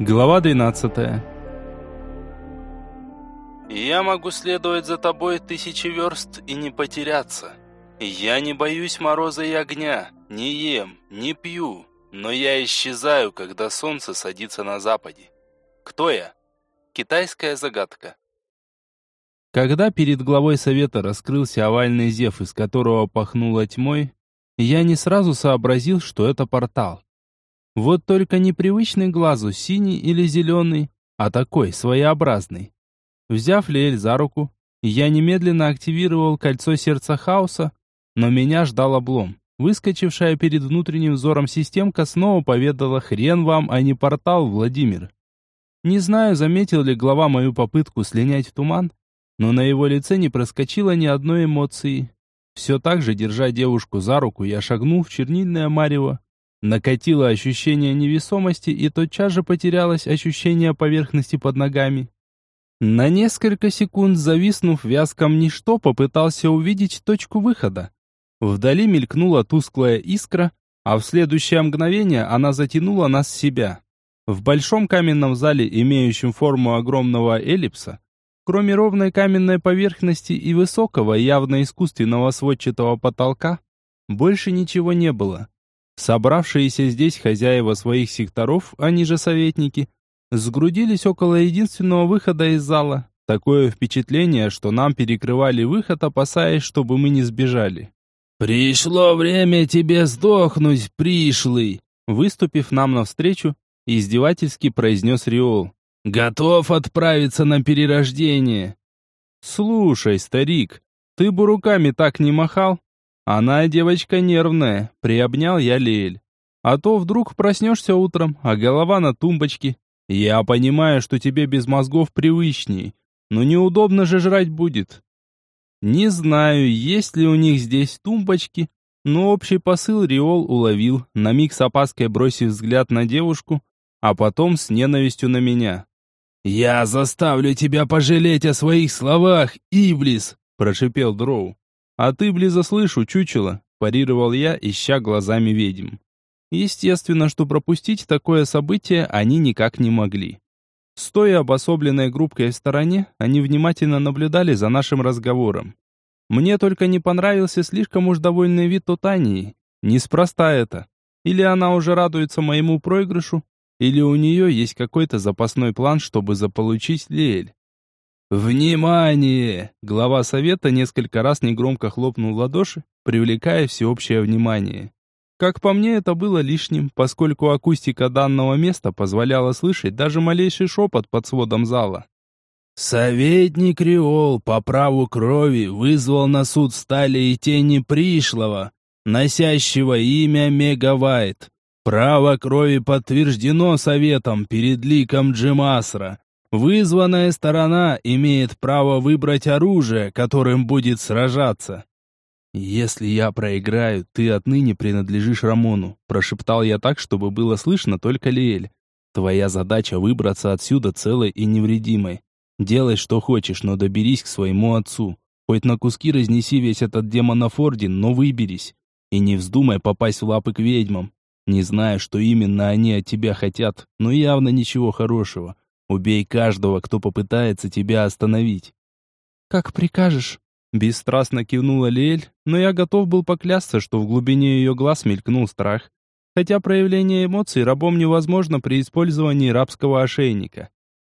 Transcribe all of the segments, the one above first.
Глава 12. Я могу следовать за тобой тысячи верст и не потеряться. Я не боюсь мороза и огня, не ем, не пью, но я исчезаю, когда солнце садится на западе. Кто я? Китайская загадка. Когда перед главой совета раскрылся овальный зев, из которого пахнуло тьмой, я не сразу сообразил, что это портал. Вот только непривычный глазу синий или зеленый, а такой, своеобразный. Взяв Лиэль за руку, я немедленно активировал кольцо сердца хаоса, но меня ждал облом. Выскочившая перед внутренним взором системка снова поведала «Хрен вам, а не портал, Владимир». Не знаю, заметил ли глава мою попытку слинять в туман, но на его лице не проскочило ни одной эмоции. Все так же, держа девушку за руку, я шагнул в чернильное марево, Накатило ощущение невесомости, и тотчас же потерялось ощущение поверхности под ногами. На несколько секунд зависнув в вязком ничто, попытался увидеть точку выхода. Вдали мелькнула тусклая искра, а в следующее мгновение она затянула нас в себя. В большом каменном зале, имеющем форму огромного эллипса, кроме ровной каменной поверхности и высокого, явно искусственного сводчатого потолка, больше ничего не было. Собравшиеся здесь хозяева своих секторов, они же советники, сгрудились около единственного выхода из зала. Такое впечатление, что нам перекрывали выход, опасаясь, чтобы мы не сбежали. «Пришло время тебе сдохнуть, пришлый!» Выступив нам навстречу, издевательски произнес Риол. «Готов отправиться на перерождение!» «Слушай, старик, ты бы руками так не махал, она девочка нервная, приобнял я Лель. А то вдруг проснешься утром, а голова на тумбочке. Я понимаю, что тебе без мозгов привычнее, но неудобно же жрать будет. Не знаю, есть ли у них здесь тумбочки, но общий посыл Риол уловил, на миг с опаской бросив взгляд на девушку, а потом с ненавистью на меня. «Я заставлю тебя пожалеть о своих словах, Иблис!» – прошипел Дроу. «А ты близо слышу, чучело», – парировал я, ища глазами ведьм. Естественно, что пропустить такое событие они никак не могли. Стоя обособленной группкой в стороне, они внимательно наблюдали за нашим разговором. Мне только не понравился слишком уж довольный вид Тутании. Неспроста это. Или она уже радуется моему проигрышу, или у нее есть какой-то запасной план, чтобы заполучить Лиэль. «Внимание!» Глава совета несколько раз негромко хлопнул в ладоши, привлекая всеобщее внимание. Как по мне, это было лишним, поскольку акустика данного места позволяла слышать даже малейший шепот под сводом зала. «Советник Риол по праву крови вызвал на суд стали и тени пришлого, носящего имя Мегавайт. Право крови подтверждено советом перед ликом Джимасра, Вызванная сторона имеет право выбрать оружие, которым будет сражаться. «Если я проиграю, ты отныне принадлежишь Рамону», прошептал я так, чтобы было слышно только Лиэль. «Твоя задача выбраться отсюда целой и невредимой. Делай, что хочешь, но доберись к своему отцу. Хоть на куски разнеси весь этот демонов орден, но выберись. И не вздумай попасть в лапы к ведьмам. Не знаю, что именно они от тебя хотят, но явно ничего хорошего. Убей каждого, кто попытается тебя остановить. Как прикажешь. Бесстрастно кивнула Лель, но я готов был поклясться, что в глубине ее глаз мелькнул страх. Хотя проявление эмоций рабом невозможно при использовании рабского ошейника.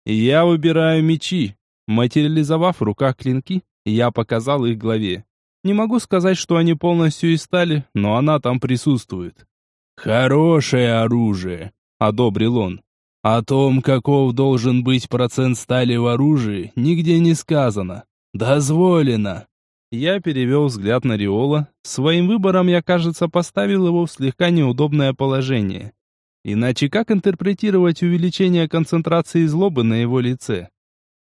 Я выбираю мечи. Материализовав в руках клинки, я показал их главе. Не могу сказать, что они полностью из стали, но она там присутствует. «Хорошее оружие», — одобрил он. О том, каков должен быть процент стали в оружии, нигде не сказано. Дозволено. Я перевел взгляд на Риола. Своим выбором я, кажется, поставил его в слегка неудобное положение. Иначе как интерпретировать увеличение концентрации злобы на его лице?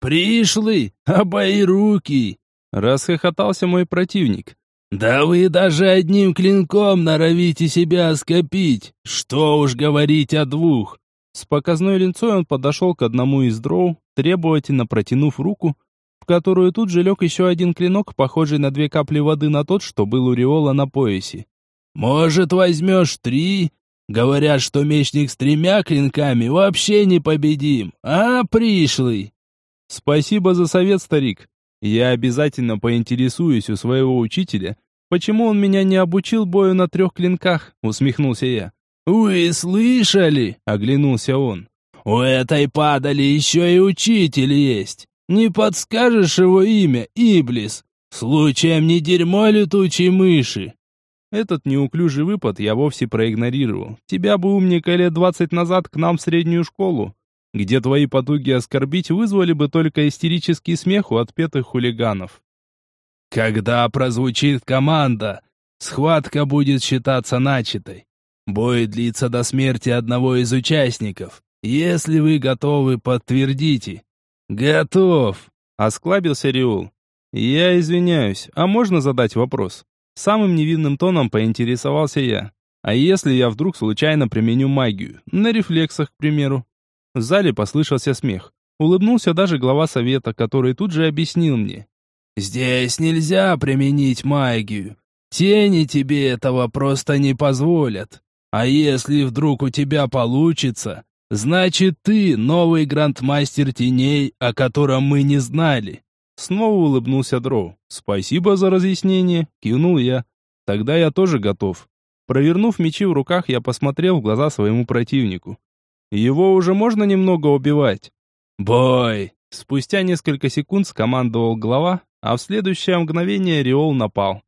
«Пришлый, обои руки!» — расхохотался мой противник. «Да вы даже одним клинком норовите себя скопить! Что уж говорить о двух! С показной линцой он подошел к одному из дроу, требовательно протянув руку, в которую тут же лег еще один клинок, похожий на две капли воды на тот, что был у Риола на поясе. «Может, возьмешь три? Говорят, что мечник с тремя клинками вообще не победим, а пришлый. Спасибо за совет, старик. Я обязательно поинтересуюсь у своего учителя, почему он меня не обучил бою на трех клинках, усмехнулся я. Вы слышали? Оглянулся он. У этой падали еще и учитель есть. Не подскажешь его имя, Иблис? Случаем не дерьмо летучей мыши? Этот неуклюжий выпад я вовсе проигнорировал. Тебя бы умника лет двадцать назад к нам в среднюю школу, где твои потуги оскорбить вызвали бы только истерический смех у отпетых хулиганов. Когда прозвучит команда, схватка будет считаться начатой. Бой длится до смерти одного из участников. Если вы готовы, подтвердите. Готов, осклабился Риул. Я извиняюсь, а можно задать вопрос? Самым невинным тоном поинтересовался я. А если я вдруг случайно применю магию? На рефлексах, к примеру. В зале послышался смех. Улыбнулся даже глава совета, который тут же объяснил мне. «Здесь нельзя применить магию. Тени тебе этого просто не позволят. А если вдруг у тебя получится, значит ты новый грандмастер теней, о котором мы не знали. Снова улыбнулся Дроу. «Спасибо за разъяснение», — кивнул я. «Тогда я тоже готов». Провернув мечи в руках, я посмотрел в глаза своему противнику. «Его уже можно немного убивать?» «Бой!» Спустя несколько секунд скомандовал глава, а в следующее мгновение Риол напал.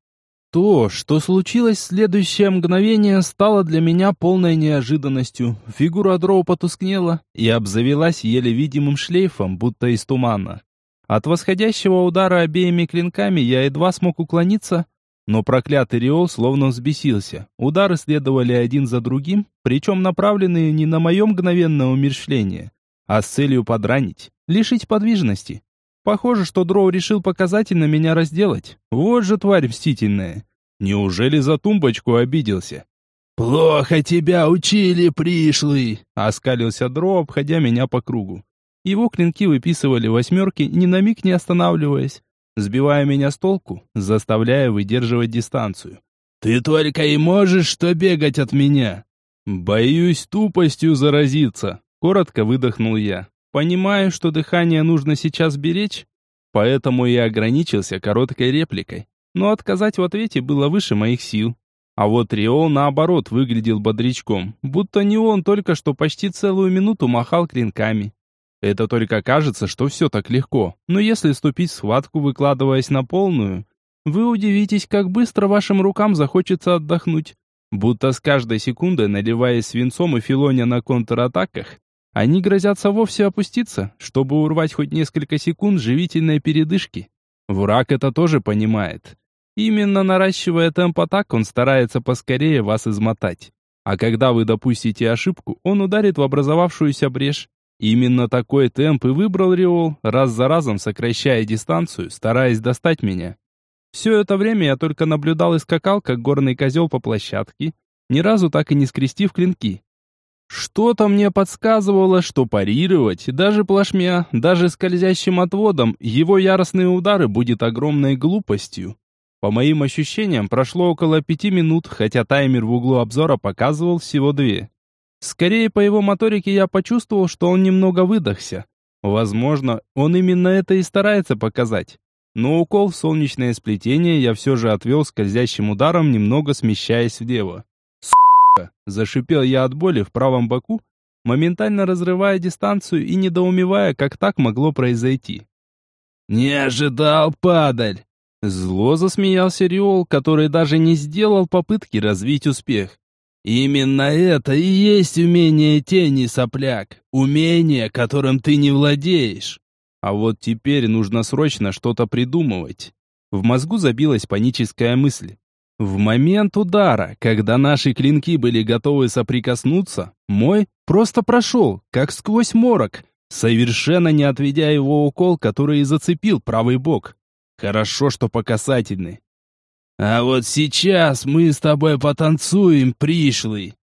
То, что случилось в следующее мгновение, стало для меня полной неожиданностью. Фигура Дроу потускнела и обзавелась еле видимым шлейфом, будто из тумана. От восходящего удара обеими клинками я едва смог уклониться, но проклятый Риол словно взбесился. Удары следовали один за другим, причем направленные не на мое мгновенное умерщвление, а с целью подранить, лишить подвижности. Похоже, что Дроу решил показательно меня разделать. Вот же тварь мстительная. Неужели за тумбочку обиделся? «Плохо тебя учили, пришлый!» — оскалился Дроу, обходя меня по кругу. Его клинки выписывали восьмерки, ни на миг не останавливаясь, сбивая меня с толку, заставляя выдерживать дистанцию. «Ты только и можешь что бегать от меня!» «Боюсь тупостью заразиться», — коротко выдохнул я. «Понимаю, что дыхание нужно сейчас беречь, поэтому я ограничился короткой репликой, но отказать в ответе было выше моих сил. А вот Риол, наоборот, выглядел бодрячком, будто не он только что почти целую минуту махал клинками. Это только кажется, что все так легко. Но если вступить в схватку, выкладываясь на полную, вы удивитесь, как быстро вашим рукам захочется отдохнуть. Будто с каждой секундой, наливаясь свинцом и филоня на контратаках, они грозятся вовсе опуститься, чтобы урвать хоть несколько секунд живительной передышки. Враг это тоже понимает. Именно наращивая темп атак, он старается поскорее вас измотать. А когда вы допустите ошибку, он ударит в образовавшуюся брешь, Именно такой темп и выбрал Риол, раз за разом сокращая дистанцию, стараясь достать меня. Все это время я только наблюдал и скакал, как горный козел по площадке, ни разу так и не скрестив клинки. Что-то мне подсказывало, что парировать, даже плашмя, даже скользящим отводом, его яростные удары будет огромной глупостью. По моим ощущениям, прошло около пяти минут, хотя таймер в углу обзора показывал всего две. Скорее, по его моторике я почувствовал, что он немного выдохся. Возможно, он именно это и старается показать. Но укол в солнечное сплетение я все же отвел скользящим ударом, немного смещаясь влево. Зашипел я от боли в правом боку, моментально разрывая дистанцию и недоумевая, как так могло произойти. «Не ожидал, падаль!» Зло засмеялся Риол, который даже не сделал попытки развить успех. Именно это и есть умение тени, сопляк. Умение, которым ты не владеешь. А вот теперь нужно срочно что-то придумывать. В мозгу забилась паническая мысль. В момент удара, когда наши клинки были готовы соприкоснуться, мой просто прошел, как сквозь морок, совершенно не отведя его укол, который и зацепил правый бок. Хорошо, что по касательной. А вот сейчас мы с тобой потанцуем, пришлый.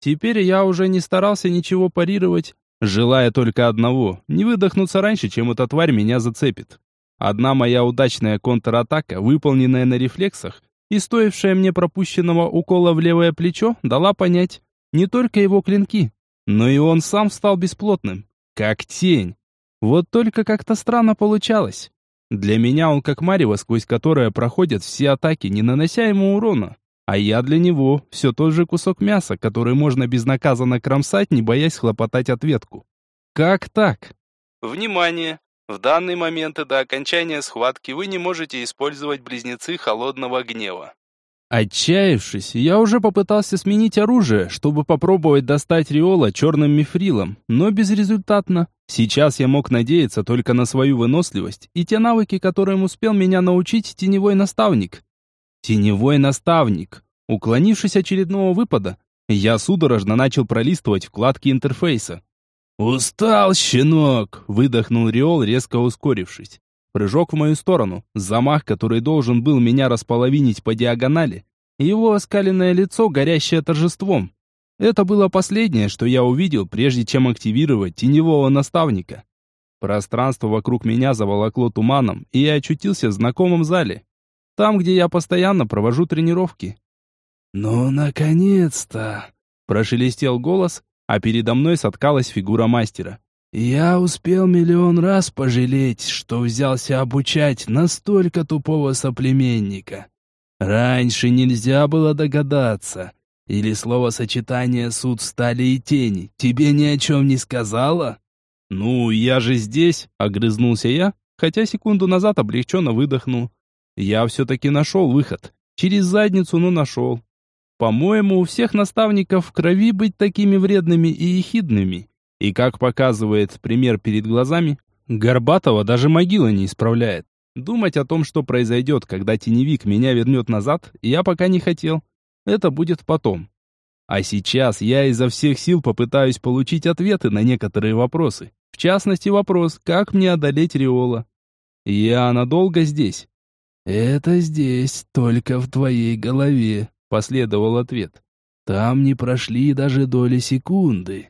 Теперь я уже не старался ничего парировать, желая только одного — не выдохнуться раньше, чем эта тварь меня зацепит. Одна моя удачная контратака, выполненная на рефлексах, и стоившая мне пропущенного укола в левое плечо, дала понять, Не только его клинки, но и он сам стал бесплотным, как тень. Вот только как-то странно получалось. Для меня он как марево, сквозь которое проходят все атаки, не нанося ему урона. А я для него все тот же кусок мяса, который можно безнаказанно кромсать, не боясь хлопотать ответку. Как так? Внимание! В данный момент и до окончания схватки вы не можете использовать близнецы холодного гнева. Отчаявшись, я уже попытался сменить оружие, чтобы попробовать достать Риола черным мифрилом, но безрезультатно. Сейчас я мог надеяться только на свою выносливость и те навыки, которым успел меня научить теневой наставник. Теневой наставник. Уклонившись очередного выпада, я судорожно начал пролистывать вкладки интерфейса. «Устал, щенок!» — выдохнул Риол, резко ускорившись. Прыжок в мою сторону, замах, который должен был меня располовинить по диагонали, и его оскаленное лицо, горящее торжеством. Это было последнее, что я увидел, прежде чем активировать теневого наставника. Пространство вокруг меня заволокло туманом, и я очутился в знакомом зале. Там, где я постоянно провожу тренировки. «Ну, наконец-то!» – прошелестел голос, а передо мной соткалась фигура мастера. Я успел миллион раз пожалеть, что взялся обучать настолько тупого соплеменника. Раньше нельзя было догадаться. Или словосочетание «суд стали и тени» тебе ни о чем не сказала? «Ну, я же здесь», — огрызнулся я, хотя секунду назад облегченно выдохнул. Я все-таки нашел выход. Через задницу, но нашел. По-моему, у всех наставников в крови быть такими вредными и ехидными. И как показывает пример перед глазами, Горбатого даже могила не исправляет. Думать о том, что произойдет, когда теневик меня вернет назад, я пока не хотел. Это будет потом. А сейчас я изо всех сил попытаюсь получить ответы на некоторые вопросы. В частности, вопрос, как мне одолеть Риола. Я надолго здесь. «Это здесь, только в твоей голове», — последовал ответ. «Там не прошли даже доли секунды.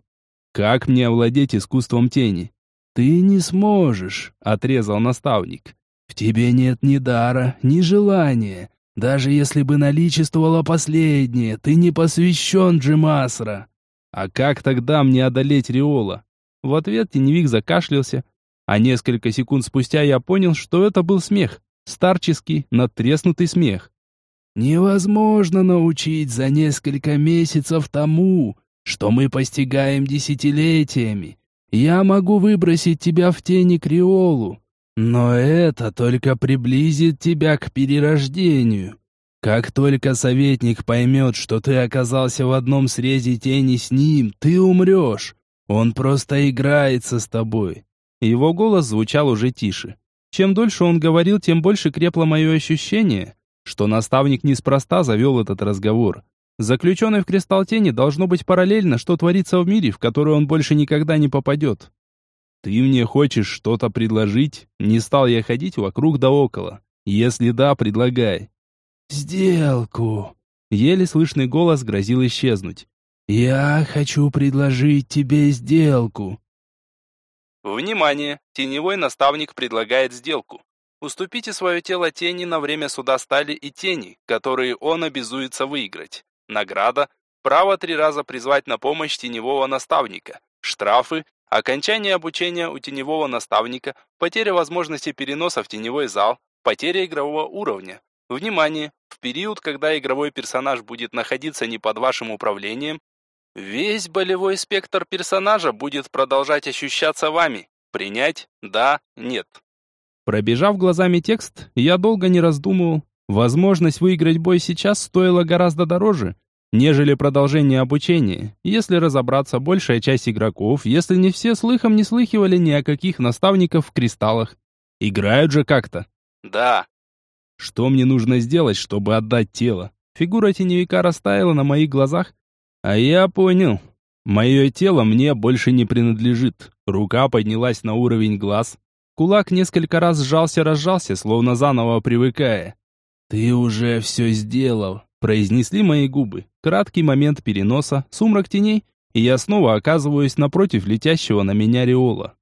Как мне овладеть искусством тени? Ты не сможешь, отрезал наставник. В тебе нет ни дара, ни желания. Даже если бы наличествовало последнее, ты не посвящен Джимасра. А как тогда мне одолеть Риола? В ответ теневик закашлялся, а несколько секунд спустя я понял, что это был смех. Старческий, надтреснутый смех. Невозможно научить за несколько месяцев тому, что мы постигаем десятилетиями. Я могу выбросить тебя в тени Криолу, но это только приблизит тебя к перерождению. Как только советник поймет, что ты оказался в одном срезе тени с ним, ты умрешь. Он просто играется с тобой». Его голос звучал уже тише. Чем дольше он говорил, тем больше крепло мое ощущение, что наставник неспроста завел этот разговор. Заключенный в кристалл тени должно быть параллельно, что творится в мире, в который он больше никогда не попадет. Ты мне хочешь что-то предложить? Не стал я ходить вокруг да около. Если да, предлагай. Сделку. Еле слышный голос грозил исчезнуть. Я хочу предложить тебе сделку. Внимание! Теневой наставник предлагает сделку. Уступите свое тело тени на время суда стали и тени, которые он обязуется выиграть. Награда – право три раза призвать на помощь теневого наставника. Штрафы – окончание обучения у теневого наставника, потеря возможности переноса в теневой зал, потеря игрового уровня. Внимание! В период, когда игровой персонаж будет находиться не под вашим управлением, весь болевой спектр персонажа будет продолжать ощущаться вами. Принять? Да? Нет? Пробежав глазами текст, я долго не раздумывал, Возможность выиграть бой сейчас стоила гораздо дороже, нежели продолжение обучения. Если разобраться, большая часть игроков, если не все слыхом не слыхивали ни о каких наставников в кристаллах. Играют же как-то. Да. Что мне нужно сделать, чтобы отдать тело? Фигура теневика растаяла на моих глазах. А я понял. Мое тело мне больше не принадлежит. Рука поднялась на уровень глаз. Кулак несколько раз сжался-разжался, словно заново привыкая. «Ты уже все сделал», — произнесли мои губы. Краткий момент переноса, сумрак теней, и я снова оказываюсь напротив летящего на меня Риола.